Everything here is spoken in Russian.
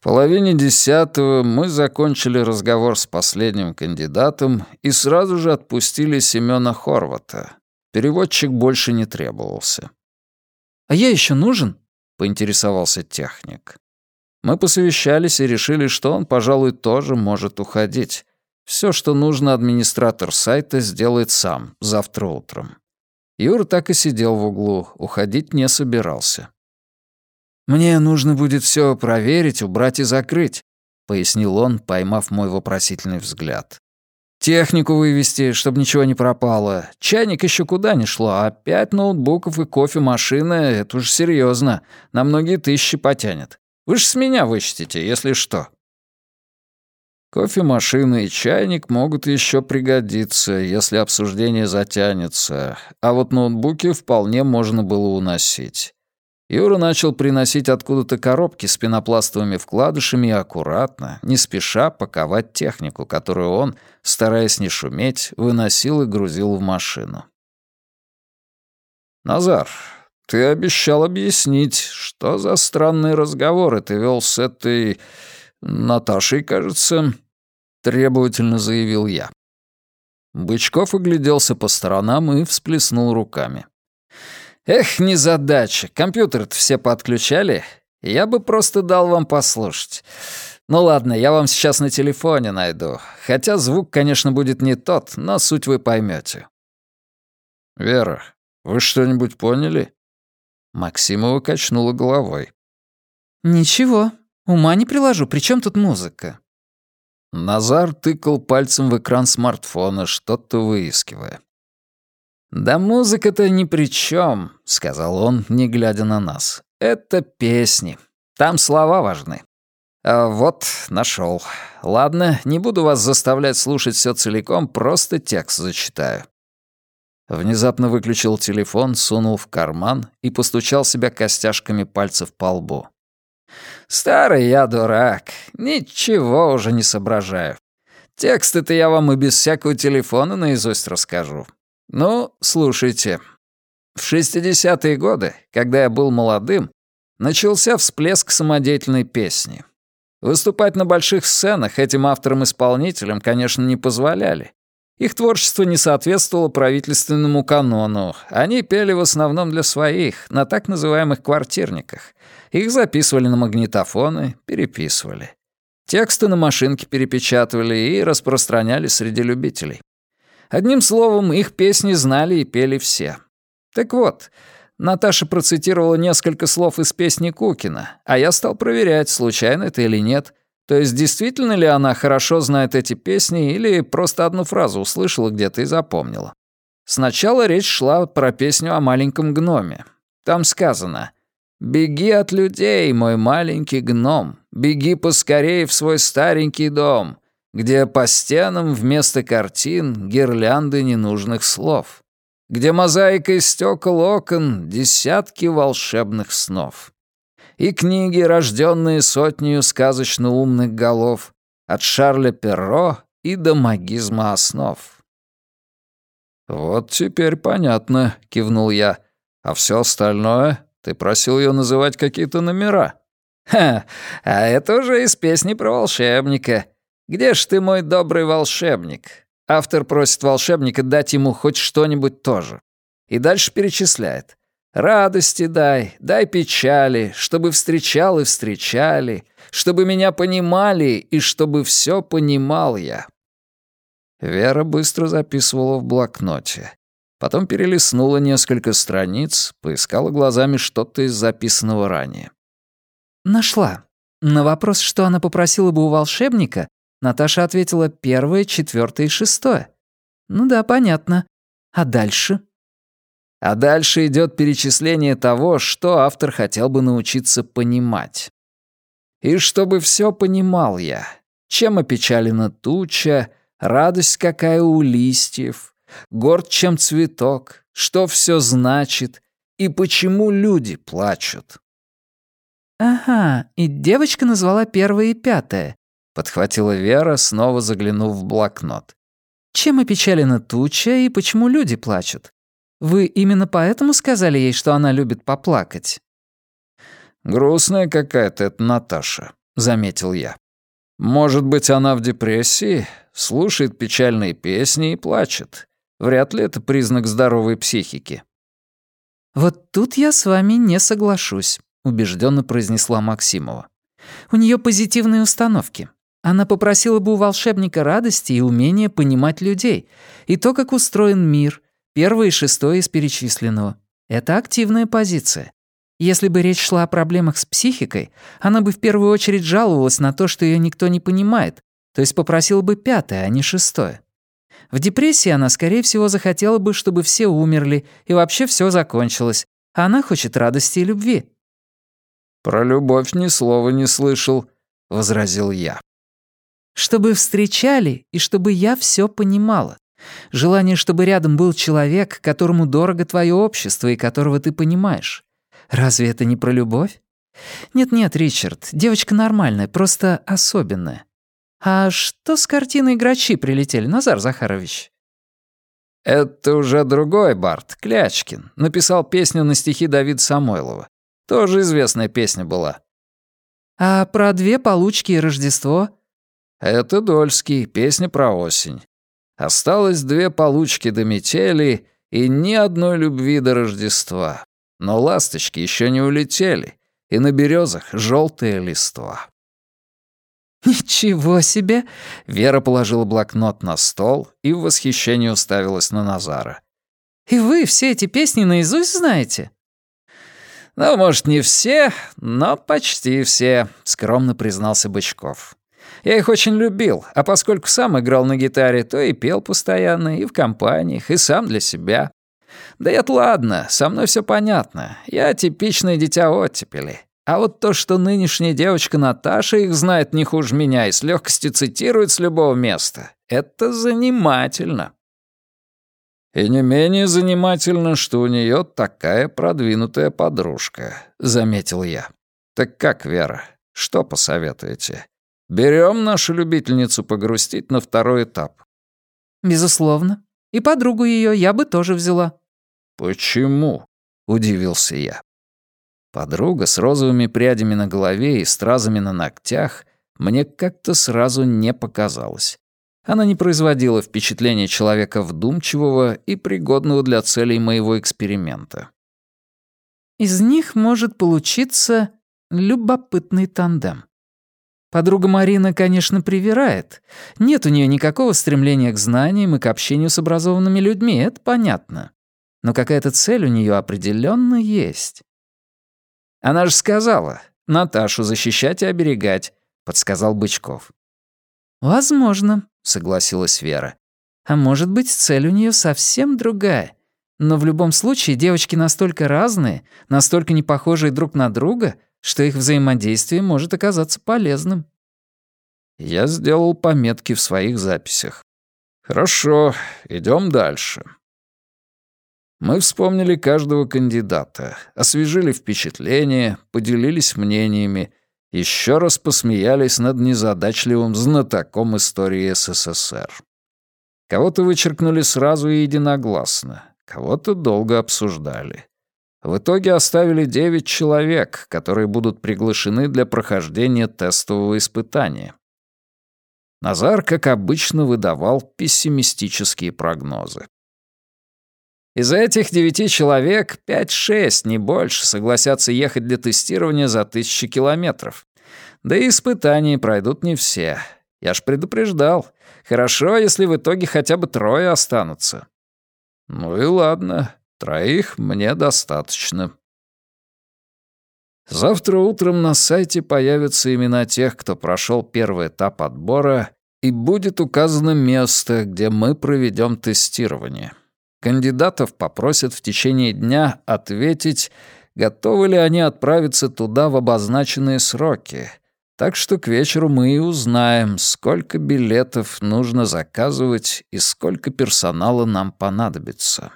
В половине десятого мы закончили разговор с последним кандидатом и сразу же отпустили Семёна Хорвата. Переводчик больше не требовался. «А я еще нужен?» — поинтересовался техник. Мы посовещались и решили, что он, пожалуй, тоже может уходить. Все, что нужно, администратор сайта сделает сам, завтра утром. Юра так и сидел в углу, уходить не собирался. «Мне нужно будет все проверить, убрать и закрыть», — пояснил он, поймав мой вопросительный взгляд. «Технику вывести, чтобы ничего не пропало. Чайник еще куда не шло, а пять ноутбуков и кофемашина — это уж серьезно, на многие тысячи потянет. Вы ж с меня вычтите, если что». Кофемашина и чайник могут еще пригодиться, если обсуждение затянется, а вот ноутбуки вполне можно было уносить. Юра начал приносить откуда-то коробки с пенопластовыми вкладышами и аккуратно, не спеша паковать технику, которую он, стараясь не шуметь, выносил и грузил в машину. «Назар, ты обещал объяснить, что за странные разговоры ты вел с этой... Наташей, кажется?» — требовательно заявил я. Бычков огляделся по сторонам и всплеснул руками. «Эх, незадача. Компьютер-то все подключали. Я бы просто дал вам послушать. Ну ладно, я вам сейчас на телефоне найду. Хотя звук, конечно, будет не тот, но суть вы поймете. «Вера, вы что-нибудь поняли?» Максимова качнула головой. «Ничего, ума не приложу. При чем тут музыка?» Назар тыкал пальцем в экран смартфона, что-то выискивая. «Да музыка-то ни при чем, сказал он, не глядя на нас. «Это песни. Там слова важны». А вот, нашел. Ладно, не буду вас заставлять слушать все целиком, просто текст зачитаю. Внезапно выключил телефон, сунул в карман и постучал себя костяшками пальцев по лбу. «Старый я дурак. Ничего уже не соображаю. Тексты-то я вам и без всякого телефона наизусть расскажу. Ну, слушайте. В 60-е годы, когда я был молодым, начался всплеск самодеятельной песни. Выступать на больших сценах этим авторам-исполнителям, конечно, не позволяли. Их творчество не соответствовало правительственному канону. Они пели в основном для своих, на так называемых квартирниках. Их записывали на магнитофоны, переписывали. Тексты на машинке перепечатывали и распространяли среди любителей. Одним словом, их песни знали и пели все. Так вот, Наташа процитировала несколько слов из песни Кукина, а я стал проверять, случайно это или нет — то есть действительно ли она хорошо знает эти песни или просто одну фразу услышала где-то и запомнила? Сначала речь шла про песню о маленьком гноме. Там сказано «Беги от людей, мой маленький гном, беги поскорее в свой старенький дом, где по стенам вместо картин гирлянды ненужных слов, где мозаика из стекол окон десятки волшебных снов» и книги, рожденные сотнею сказочно умных голов, от Шарля Перро и до магизма основ. «Вот теперь понятно», — кивнул я. «А все остальное? Ты просил ее называть какие-то номера». «Ха, а это уже из песни про волшебника. Где ж ты, мой добрый волшебник?» Автор просит волшебника дать ему хоть что-нибудь тоже. И дальше перечисляет. Радости дай, дай печали, чтобы встречал и встречали, чтобы меня понимали и чтобы все понимал я». Вера быстро записывала в блокноте. Потом перелистнула несколько страниц, поискала глазами что-то из записанного ранее. «Нашла. На вопрос, что она попросила бы у волшебника, Наташа ответила первое, четвертое и шестое. Ну да, понятно. А дальше?» А дальше идет перечисление того, что автор хотел бы научиться понимать. И чтобы все понимал я, чем опечалена туча, радость какая у листьев, горд чем цветок, что все значит и почему люди плачут. «Ага, и девочка назвала первое и пятое», — подхватила Вера, снова заглянув в блокнот. «Чем опечалена туча и почему люди плачут? Вы именно поэтому сказали ей, что она любит поплакать?» «Грустная какая-то эта Наташа», — заметил я. «Может быть, она в депрессии, слушает печальные песни и плачет. Вряд ли это признак здоровой психики». «Вот тут я с вами не соглашусь», — убежденно произнесла Максимова. «У нее позитивные установки. Она попросила бы у волшебника радости и умения понимать людей, и то, как устроен мир, первое и шестое из перечисленного. Это активная позиция. Если бы речь шла о проблемах с психикой, она бы в первую очередь жаловалась на то, что ее никто не понимает, то есть попросила бы пятое, а не шестое. В депрессии она, скорее всего, захотела бы, чтобы все умерли и вообще все закончилось, а она хочет радости и любви. «Про любовь ни слова не слышал», — возразил я. «Чтобы встречали и чтобы я все понимала. Желание, чтобы рядом был человек, которому дорого твое общество и которого ты понимаешь. Разве это не про любовь? Нет-нет, Ричард, девочка нормальная, просто особенная. А что с картиной «Грачи» прилетели, Назар Захарович? Это уже другой Барт, Клячкин. Написал песню на стихи Давида Самойлова. Тоже известная песня была. А про две получки и Рождество? Это Дольский, песня про осень. Осталось две получки до метели и ни одной любви до Рождества. Но ласточки еще не улетели, и на березах желтые листва. «Ничего себе!» Вера положила блокнот на стол и в восхищении уставилась на Назара. «И вы все эти песни наизусть знаете?» «Ну, может, не все, но почти все», — скромно признался Бычков. «Я их очень любил, а поскольку сам играл на гитаре, то и пел постоянно, и в компаниях, и сам для себя. Да это ладно, со мной все понятно. Я типичное дитя оттепели. А вот то, что нынешняя девочка Наташа их знает не хуже меня и с легкостью цитирует с любого места, это занимательно. И не менее занимательно, что у нее такая продвинутая подружка, заметил я. Так как, Вера, что посоветуете? Берем нашу любительницу погрустить на второй этап. Безусловно. И подругу ее я бы тоже взяла. Почему? удивился я. Подруга с розовыми прядями на голове и стразами на ногтях мне как-то сразу не показалась. Она не производила впечатления человека вдумчивого и пригодного для целей моего эксперимента. Из них может получиться любопытный тандем. Подруга Марина, конечно, привирает. Нет у нее никакого стремления к знаниям и к общению с образованными людьми, это понятно. Но какая-то цель у нее определенно есть. Она же сказала, Наташу защищать и оберегать, подсказал Бычков. Возможно, согласилась Вера. А может быть, цель у нее совсем другая. Но в любом случае девочки настолько разные, настолько не похожие друг на друга, что их взаимодействие может оказаться полезным. Я сделал пометки в своих записях. Хорошо, идем дальше. Мы вспомнили каждого кандидата, освежили впечатления, поделились мнениями, еще раз посмеялись над незадачливым знатоком истории СССР. Кого-то вычеркнули сразу и единогласно, кого-то долго обсуждали. В итоге оставили девять человек, которые будут приглашены для прохождения тестового испытания. Назар, как обычно, выдавал пессимистические прогнозы. Из этих девяти человек пять-шесть, не больше, согласятся ехать для тестирования за тысячи километров. Да и испытания пройдут не все. Я ж предупреждал. Хорошо, если в итоге хотя бы трое останутся. Ну и ладно, троих мне достаточно. Завтра утром на сайте появятся имена тех, кто прошел первый этап отбора, и будет указано место, где мы проведем тестирование. Кандидатов попросят в течение дня ответить, готовы ли они отправиться туда в обозначенные сроки. Так что к вечеру мы и узнаем, сколько билетов нужно заказывать и сколько персонала нам понадобится.